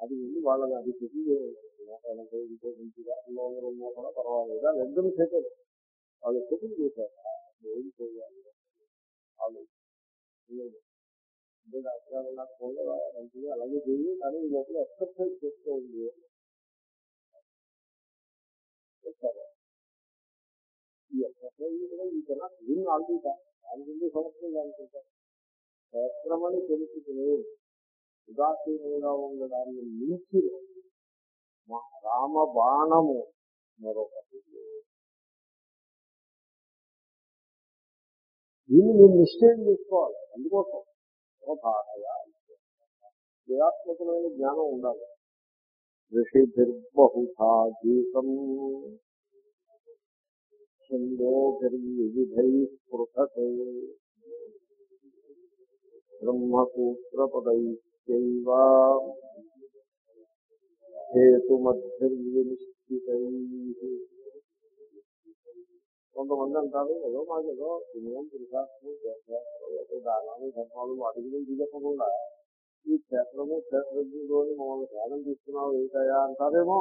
అది వెళ్ళి వాళ్ళని అది సెటిల్ చేయలేదు. నూట ఎనభై ఇంకో నుంచి రెండు వందల రెండు వందల పర్వాలేదు. అది ఎందుకు సెటిల్ వాళ్ళు సెటిల్ చేశారు. ఏం చేయాలి? వాళ్ళు చేయలేదు. నాకు ఫోన్ మంచిగా అలాగే చేయి కానీ ఈ లోపల ఎక్సర్సైజ్ చేస్తూ ఉంది ఈ ఎక్సర్సైజ్ కూడా ఈ కన్నా విన్ ఆల్రెడీ దాని గురించి సంవత్సరం అనుకుంటారు. క్షేత్రమని తెలుసుకుని ఉదాసీనంగా ఉండడాన్ని మించి మా రామ బాణము మరొకటి. దీన్ని మీరు నిశ్చయం చేసుకోవాలి. అందుకోసం క్రియాత్మకమైన జ్ఞానం ఉండాలి. ఋషిభిర్బహుధా గీతం ఛందోభిర్వివిధై పృథక్ బ్రహ్మసూత్రపదైశ్చైవ హేతుమధ్యర్వినిశ్చితై కొంతమంది అంటారు ఏదో మాకు ఏదో పుణ్యం పురుషార్థం చేస్తారు దానాలు ధర్మాలు వాటి గురించి చెప్పకుండా ఈ క్షేత్రము క్షేత్రజ్ఞులోని మమ్మల్ని ధ్యానం తీసుకున్నావు ఏంటయా అంటారేమో?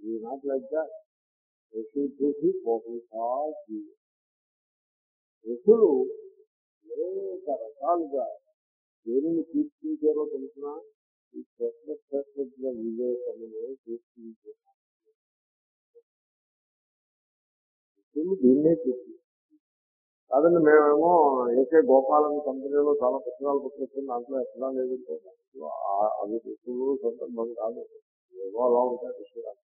ఈ నాట్ లైక్ ఋషిభి ఋషులు అనేక రకాలుగా దేనిని కీర్తించారో తెలిసిన ఈ క్షేత్ర శాస్త్రజ్ఞ వివేకమును కీర్తించారు దీన్నే కీర్తించారు కాదండి మేమేమో ఏకే గోపాలని కంపెనీలో చాలా పుస్తకాలు పుట్టుకొచ్చింది దాంట్లో ఎక్కడా లేదు అవి పుస్తకాలు సందర్భం కాదు. ఏవో అలా ఉంటాయి పుస్తకాలు.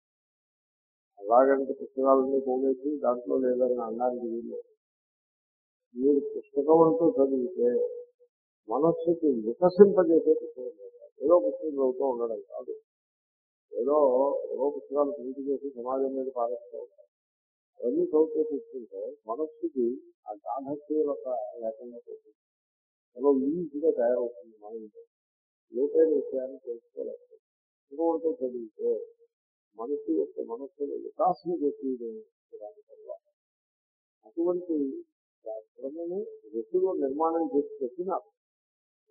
అలాగంటే పుస్తకాలన్నీ పోగేసి దాంట్లో లేదని అనడానికి వీళ్ళు మీరు పుస్తకం అంటూ చదివితే మనస్సుకి వికసింపజేసే పుస్తకం. ఏదో పుస్తకం చదువుతూ ఉండడం కాదు. ఏదో ఏదో పుస్తకాలు ప్రింట్ చేసి సమాజం మీద పారేస్తూ ఉంటారు. అవన్నీ చదువుతూ కూర్చుంటే మనస్సుకి ఆ గాఢశీలత లేకుండా పోతుంది. ఏదో ఈజీగా తయారవుతుంది మైండ్ లోతైన విషయాన్ని తెలుసుకోలేదు పుస్తకం అంటూ చదివితే మనసు యొక్క మనస్సును వికాసం చేసేది తర్వాత. అటువంటి శాస్త్రమును ఋషులు నిర్మాణం చేసి పెట్టినారు.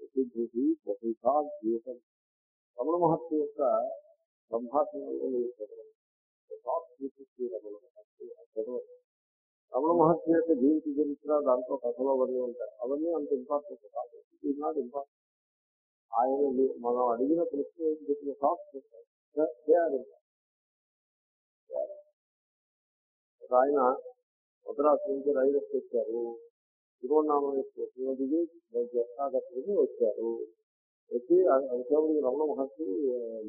ఋషి బహుశా జీవితం. రమణ మహర్షి యొక్క సంభాషణలో రమణ మహర్షి యొక్క జీవిత చరిత్ర దాంట్లో కథలో అవన్నీ ఉంటాయి. అవన్నీ అంత ఇంపార్టెంట్ కాదు. ఇది నాట్ ఇంపార్టెంట్ ఆయన మనం అడిగిన ప్రశ్న ఏం చెప్పిన థాట్స్ చేయాలి ఆయన మద్రాసు నుంచి రైలు వచ్చారు. తిరువన్నామల స్టేషన్లో దిగి జస్నాగర్కి వచ్చారు. వచ్చి అంతేముంది రమణ మహర్షి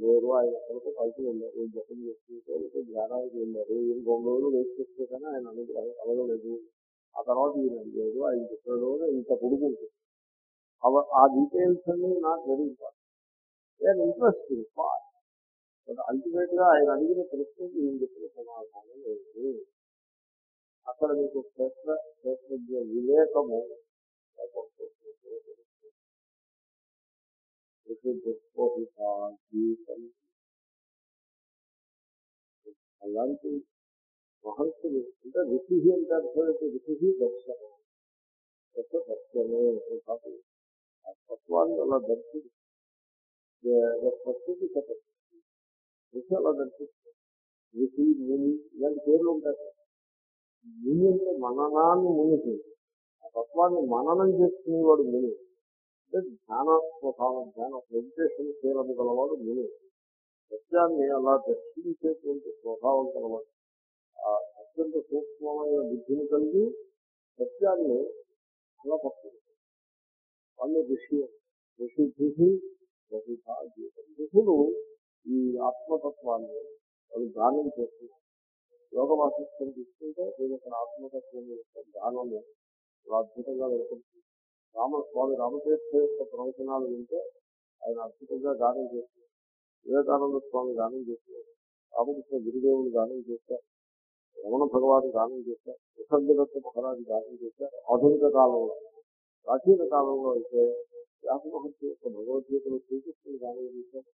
లేరు. ఆయన ఎక్కడికో పైకి వెళ్ళారు జపం చేసుకుంటే ధ్యానానికి వెళ్ళారు. ఈయన రెండు రోజులు వెయిట్ చేస్తే కానీ ఆయన అనుగ్రహం ఆ తర్వాత ఈయన అడిగాడు ఆయన చెప్పాడు అని ఇంత పొడుగు ఆ డీటెయిల్స్ అన్ని నాకు very important interesting part but అల్టిమేట్గా ఆయన అడిగిన ప్రశ్నకి ఏం చెప్పిన సమాధానం లేదు. అక్కడ మీకు క్షేత్ర క్షేత్రజ్ఞ వివేకము అలాంటి మహర్షులు అంటే ఋషి అంటే అర్థమైతే ఋషి దర్శనం. దశ దర్శనమే కాదు. ఆ తత్వాన్ని అలా దర్శించి ప్రకృతి ఋషి అలా దర్శిస్తారు ఋషి ముని ఇలాంటి పేర్లు ఉంటాయి. మునిని మననాన్ని మునికి ఆ తత్వాన్ని మననం చేసుకునేవాడు ముని అంటే ధ్యాన జ్ఞాన ధ్యాన మెడిటేషన్ చేయడం గలవాడు ముని సత్యాన్ని అలా దర్శించేటువంటి స్వభావం కలవాడు ఆ అత్యంత సూక్ష్మమైన బుద్ధిని కలిగి సత్యాన్ని అలా పట్టుకుంటాడు. వాళ్ళు ఋషి ఋషి ఋషి బహుశా జీవితం. ఋషులు ఈ ఆత్మతత్వాన్ని వాళ్ళు గానం చేస్తున్నారు. యోగ వాసిష్టం తీసుకుంటే దీని యొక్క ఆత్మతత్వం యొక్క జ్ఞానము చాలా అద్భుతంగా వెళ్తుంది రామ స్వామి రామతీర్థ యొక్క ప్రవచనాలు వింటే ఆయన అద్భుతంగా గానం చేస్తున్నారు వివేకానంద స్వామి గానం చేస్తున్నారు రామకృష్ణ గురుదేవులు గానం చేశారు రమణ భగవాన్ గానం చేశారు నిసర్గదత్త మహారాజు గానం చేశారు ఆధునిక కాలంలో ప్రాచీన కాలంలో అయితే వ్యాస మహర్షి యొక్క భగవద్గీతను శ్రీకృష్ణుడు గానం చేశారు.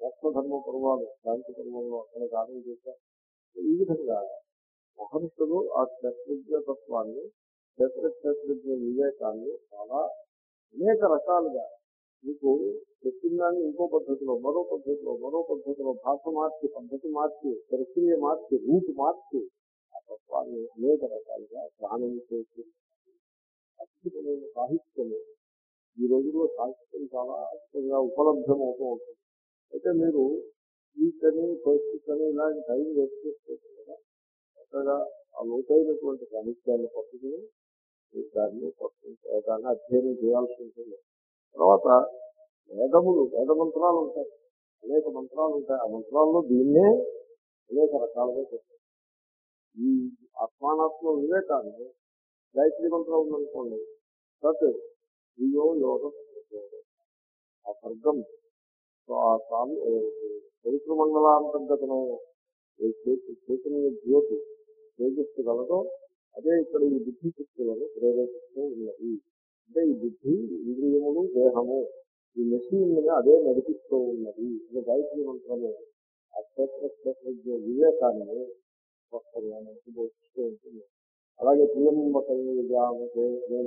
మోక్ష ధర్మ పర్వాలు శాంతి పర్వంలో అక్కడ గానం చేశారు. ఈ విధంగా మహర్షులు ఆ క్షత్రిజ్ఞ తత్వాన్ని క్షేత్ర వివేకాన్ని చాలా అనేక రకాలుగా మీకు చెప్పిన దాన్ని ఇంకో పద్ధతిలో మరో పద్ధతిలో మరో పద్ధతిలో భాష మార్చి పద్ధతి మార్చి ప్రక్రియ మార్చి రూట్ మార్చి ఆ తత్వాన్ని అనేక రకాలుగా ప్రాణం చేసి అద్భుతమైన సాహిత్యము ఈ రోజుల్లో సాహిత్యం చాలా అద్భుతంగా ఉపలబ్ధం అవుతూ ఉంటుంది. అయితే మీరు వీటని పరిస్థితిని ఇలాంటి టైం వేస్ట్ చేసుకోవచ్చు కదా. చక్కగా ఆ లోతైనటువంటి సాహిత్యాన్ని పట్టుకుని మీరు దాన్ని పట్టుకుంటే దాన్ని అధ్యయనం చేయాల్సి ఉంటుంది. తర్వాత వేదములు వేద మంత్రాలు ఉంటాయి. అనేక మంత్రాలు ఉంటాయి. ఆ మంత్రాల్లో దీన్నే అనేక రకాలుగా చెప్తారు ఈ ఆత్మానాత్మ వివేకాన్ని గాయత్రి మంత్రం ఉందనుకోండి తత్ దియో యోగం ఆ వర్గం సో ఆ స్వామి చరిత్ర మండలాంతర్గతమైన ఏ చైతన్య జ్యోతి తేజస్సు గలదో అదే ఇక్కడ ఈ బుద్ధి శక్తులను ప్రేరేపిస్తూ ఉన్నది. అంటే ఈ బుద్ధి ఇంద్రియములు దేహము ఈ మెషిన్ అదే నడిపిస్తూ ఉన్నది ఇది గాయత్రి మంత్రము ఆ క్షేత్ర క్షేత్రజ్ఞ వివేకాన్ని స్పష్టంగా మనకు బోధిస్తూ ఉంటుంది. అలాగే ప్రియంబకే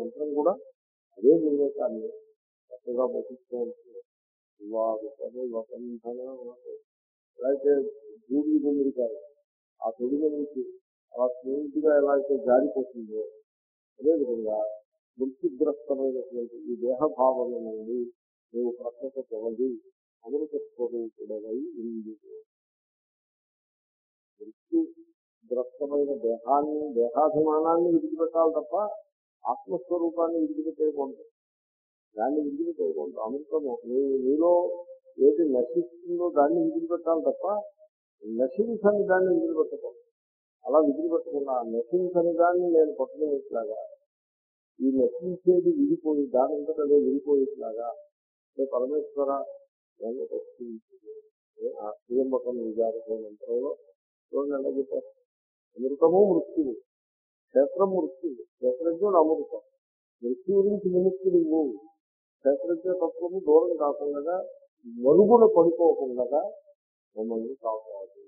మంత్రం కూడా అదే వివేకాన్ని చక్కగా బోధిస్తూ ఉంటుంది. అయితే భూమి కాదు. ఆ తొడిమ నుంచి అలా స్నేహితుగా ఎలా అయితే జారిపోతుందో అదేవిధంగా మృత్యుగ్రస్తమైనటువంటి ఈ దేహభావన నుండి నువ్వు ప్రశ్నత పొంది అమృత స్వరూపుడవై ఉంది మృత్యుగ్రస్తమైన దేహాన్ని దేహాభిమానాన్ని విడిచిపెట్టాలి తప్ప ఆత్మస్వరూపాన్ని విడిచిపెట్టేయకూడదు దాన్ని విడిచిపెట్టేయకూడదు అమృతము. నీవు నీలో ఏది నశిస్తుందో దాన్ని విడిచిపెట్టాలి తప్ప నశించని దాన్ని విడిచిపెట్టకూడదు. అలా విడిచిపెట్టకుండా ఆ నశించని దాన్ని నేను పట్టుకునేట్లాగా ఈ నశించేది విడిపోయి దాని అంతటా అదే విడిపోయేట్లాగా ఏ పరమేశ్వర నన్ను రక్షించు. ఏ ఆ ప్రియంబకం విచారణ మంత్రంలో చూడండి ఎలా చెప్పారు. అమృతము మృత్యువు. క్షేత్రం మృత్యువు. క్షేత్రజ్ఞుడు అమృతం. మృత్యు గురించి నిమిత్తుడు శాస్త్రజ్ఞ తత్వము దూరం కాకుండా మరుగున పడిపోకుండా మమ్మల్ని కాపాడు.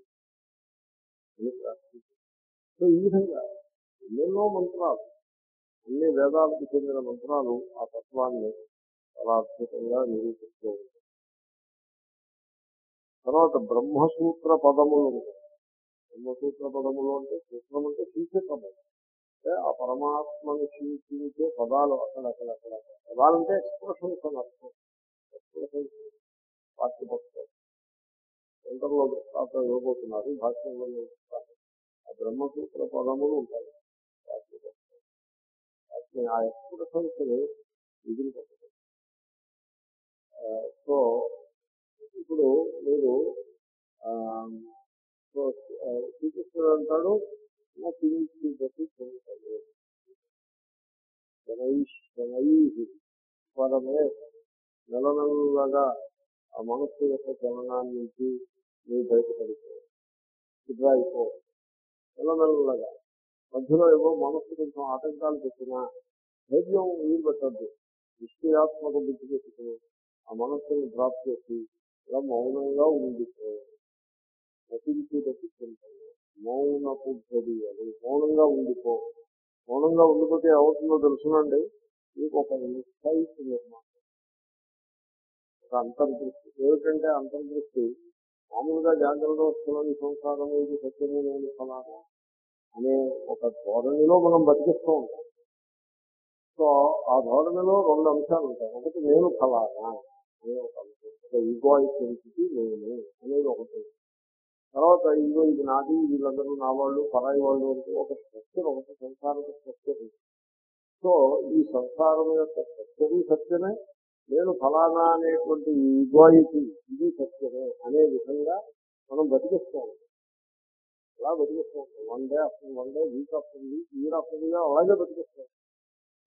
సో ఈ విధంగా ఎన్నెన్నో మంత్రాలు అన్ని వేదాలకు చెందిన మంత్రాలు ఆ తత్వాన్ని చాలా అద్భుతంగా నిరూపిస్తూ ఉంటాయి. తర్వాత బ్రహ్మసూత్ర పదములు. బ్రహ్మసూత్ర పదములు అంటే సూత్రం అంటే సూచే పదం అంటే ఆ పరమాత్మను సూచించే పదాలు అక్కడ అక్కడ అక్కడ పదాలంటే ఎక్స్ప్రెషన్స్ అని అర్థం. ఎక్స్ప్రెషన్స్ వాక్య సెంటర్లో దృష్టాంతం ఇవ్వబోతున్నారు భాష్యంలో దృష్టాంతం. ఆ బ్రహ్మసూత్ర పదములు ఉంటాయి వాక్య పుస్తకం ఆ ఎక్స్ప్రెషన్స్ని ఎదురుపడతాయి సో ఇప్పుడు మీరు సో శ్రీకృష్ణుడు అంటాడు నా పిలిచి బట్టి పొందుతాడు ఆ మనస్సు యొక్క చలనాన్ని నుంచి మీరు బయటపడిపో శుభ్ర అయిపో నెల మధ్యలో ఏవో మనస్సు కొంచెం ఆటంకాలు పెట్టినా ధైర్యం వీలు పెట్టద్దు నిష్క్రియాత్మక బుద్ధి పెట్టుకుని ఆ మనస్సుని డ్రాప్ చేసి ఇలా మౌనంగా ఉండిపో నటించేటట్టు చెందుతాను మౌనపు గది మౌనంగా ఉండిపో. మౌనంగా ఉండిపోతే ఏమవుతుందో తెలుసునండి. మీకు ఒక ఇన్సైట్ నిర్మాణం. ఒక అంతర్దృష్టి. ఏమిటంటే అంతర్దృష్టి? మామూలుగా జాగ్రత్త వస్తున్న సంసారం ఇది సత్యమైన నేను ఫలానా అనే ఒక ధోరణిలో మనం బతికిస్తూ ఉంటాం. సో ఆ ధోరణిలో రెండు అంశాలు ఉంటాయి. ఒకటి నేను ఫలానా అనే ఒక అంశం. ఒక ఈగో ఐడెంటిటీ నేను అనేది ఒకటి. తర్వాత ఇదిగో ఇది నాది వీళ్ళందరూ నా వాళ్ళు పరాయి వాళ్ళు అంటే ఒక స్ట్రక్చర్ ఒక సంసారం స్ట్రక్చర్ సో ఈ సంసారం యొక్క స్ట్రక్చర్ సత్యమే. నేను ఫలానా అనేటువంటి ఇగ్వాయిటీ ఇది సత్యమే అనే విధంగా మనం బతికిస్తాం. అలా బతికిస్తాం. One day after one day week after week year after year అలాగే బతికిస్తాం.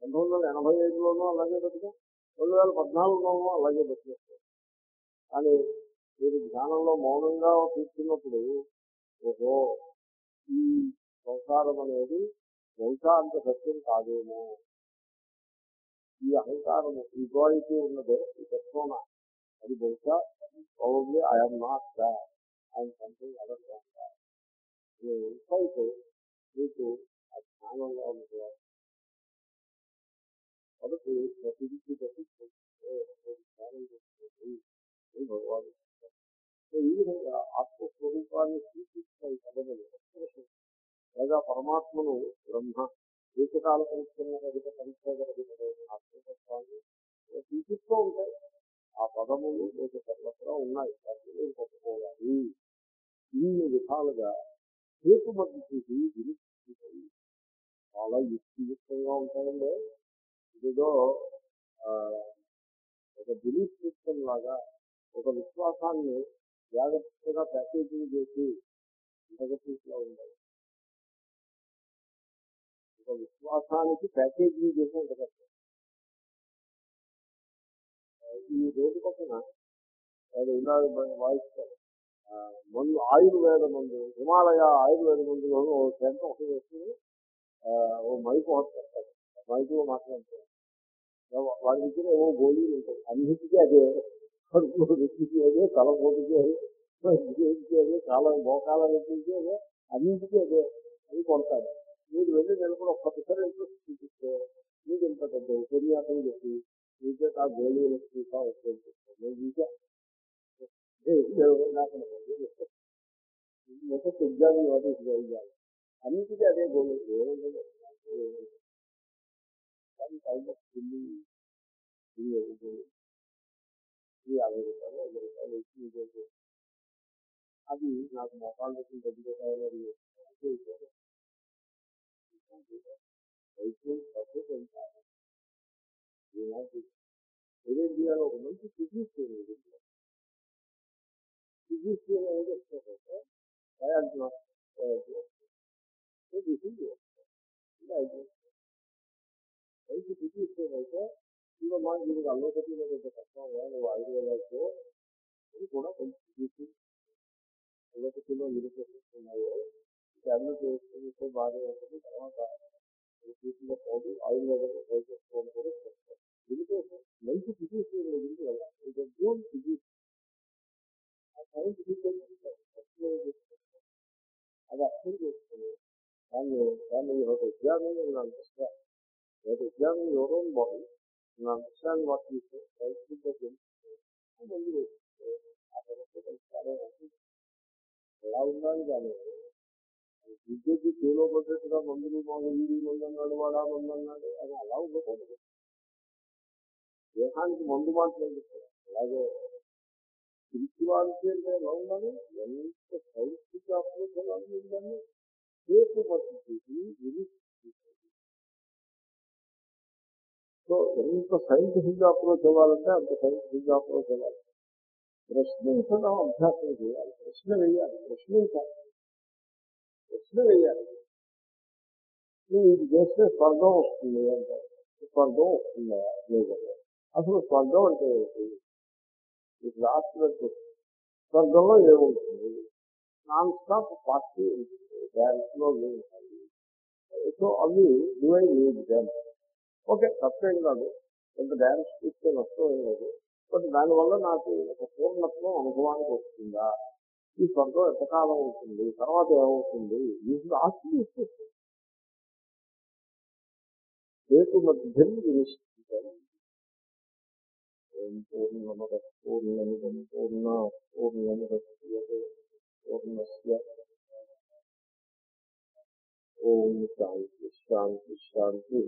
పంతొమ్మిది వందల ఎనభై ఐదులోనూ అలాగే బతికాం. రెండు వేల పద్నాలుగులోనూ అలాగే బతికిస్తాం. కానీ మీరు ధ్యానంలో మౌనంగా కూర్చున్నప్పుడు ఓహో ఈ సంసారం అనేది బహుశా అంత సత్యం కాదేమో. ఈ అహంకారము ఈక్వాలిటీ ఉన్నదే ఈ తత్వన అది బహుశా probably I'm not I'm something other insight మీకు ఆ జ్ఞానంగా ఉంటుంది కాబట్టి ప్రతిదీ ప్రతి జ్ఞానం చేస్తుంది అని భగవాన్ ఈ విధంగా ఆత్మస్వరూపాన్ని సూచిస్తాయి పదములు పైగా లేదా పరమాత్మను బ్రహ్మ ఏకకాల పరిశ్రమగలిగిన పరిశ్రమగలిగిన సూచిస్తూ ఉంటాయి. ఆ పదములు మీకు సర్వత్రా ఉన్నాయి. వాటిని పట్టుకోవాలి. ఇన్ని విధాలుగా హేతుమతి చూసి విరుస్తాయి చాలా యుక్తియుక్తంగా ఉంటాయండి. ఇదిగో ఒక బిలీఫ్ సిస్టమ్ లాగా ఒక విశ్వాసాన్ని జాగ్రత్తగా ప్యాకేజింగ్ చేసి నెగటివ్గా ఉండాలి. ఒక విశ్వాసానికి ప్యాకేజింగ్ చేసి ఉండగలరు ఈ రోడ్డు పక్కన అది ఇందాక వాయిస్తారు మందు ఆయుర్వేద మందు హిమాలయ ఆయుర్వేద మందులో ఓ సెంట ఒకటి వేసుకుని ఓ మైకు ఒకటి మైకులో మాట్లాడతారు వాడి దగ్గర ఏవో గోళీలు ఉంటాయి. అన్నిటికీ అదే కడుపులో రుచికి తల తలపోటుకి అదే కాలం మోకాల నొప్పికి అన్నింటికీ అదే. అని కొంటారు. మీరు వెళ్ళి నిలబడి ఒక్క పిసర్ ఇంట్రెస్ట్ చూపిస్తే మీకు ఇంత పెద్ద ఉపన్యాసం చెప్పి మీకే ఆ గోళీలు చూసా ఉపయోగిస్తాను నేను చూసా మొదటి ఎగ్జామ్ నోటీస్ చేయాలి అన్నిటికీ అదే గోళీ. ఏముండదు దాని టైం పిల్లి యాభై రూపాయలు ఐదు రూపాయలు ఇచ్చి ఇవ్వదు. అది నాకు మొఖాలు పెట్టి డబ్బు రూపాయలు వైద్యం పద్ధతి ఉంటారు ఈనాటి ఇండియాలో ఒక మంచి ఫిజిషియన్ ఫిజిషియన్ ఏం చేస్తారంటే మంచి ఫిజిషియన్ అయితే ఇంకా మా దీనికి అల్లోపతి కొంచెం కష్టం నువ్వు ఆయుర్వేదాలతో ఇది కూడా కొంచెం ఫిజిషియన్ అల్లోపతిలో నిరుపేస్తున్నాయో టాబ్లెట్ వేసుకుంటే బాగా ఉంటుంది తర్వాత వీటిలో పోదు ఆయుర్వేదం ట్రై చేసుకోవడం కూడా చేస్తారు దీనికోసం మంచి ఫిజిషియన్ దగ్గరికి వెళ్ళాలి ఇది గోల్ ఫిజిషియన్ ఆ సైన్స్ అది అర్థం చేసుకుని దాన్ని దాన్ని ఒక ఎగ్జామిన్ అందిస్తారు ఒక examine your own body understand what you మందు ఆ తర్వాత ఎలా ఉండాలి కానీ విద్యకి చేలో పడ్డట్టుగా మందులు మాకు వీడి మందు వాడా మందు అన్నాడు అది అలా ఉండకూడదు. దేహానికి మందు మాత్రమే అలాగే స్పిరిచువాలిటీ అంటే ఎలా ఉండాలి ఎంత సైంటిఫిక్ అప్రోచ్ ఎలా ఉండాలి సేపు పద్ధతి సో ఎంత సైంటిఫిక్ అప్రోచ్ అవ్వాలంటే అంత సైంటిఫిక్ అప్రోచ్ అవ్వాలి. ప్రశ్నించడం అభ్యాసం చేయాలి. ప్రశ్న వేయాలి. ప్రశ్నించాలి ప్రశ్న వేయాలి. నువ్వు ఇది చేస్తే స్వర్గం వస్తుంది అంటే స్వర్గం వస్తుందా? లేదు? అసలు స్వర్గం అంటే ఏంటి? ఇది లాస్ట్ స్వర్గంలో ఏముంటుంది? నాన్ స్టాప్ పార్టీ ఉంటుంది. డ్యాన్స్లో ఉంటాయి సో అవి డివైడ్ చేయడం ఓకే తప్పేం కాదు. ఎంత డ్యాన్స్ చూస్తే నష్టం ఏం లేదు బట్ దానివల్ల నాకు ఒక పూర్ణత్వం అనుభవానికి వస్తుందా? ఈ స్వర్గం ఎంతకాలం ఉంటుంది? తర్వాత ఏమవుతుంది? వీటిని ఆశ్రయిస్తుంది రేపు మధ్యం నిరీక్షించాలి పూర్ణమద పూర్ణమిదం పూర్ణ పూర్ణముద్యతే పూర్ణస్య. ఓం శాంతి శాంతి శాంతి.